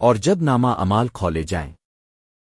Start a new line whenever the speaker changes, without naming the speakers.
اور جب نامہ امال کھولے جائیں۔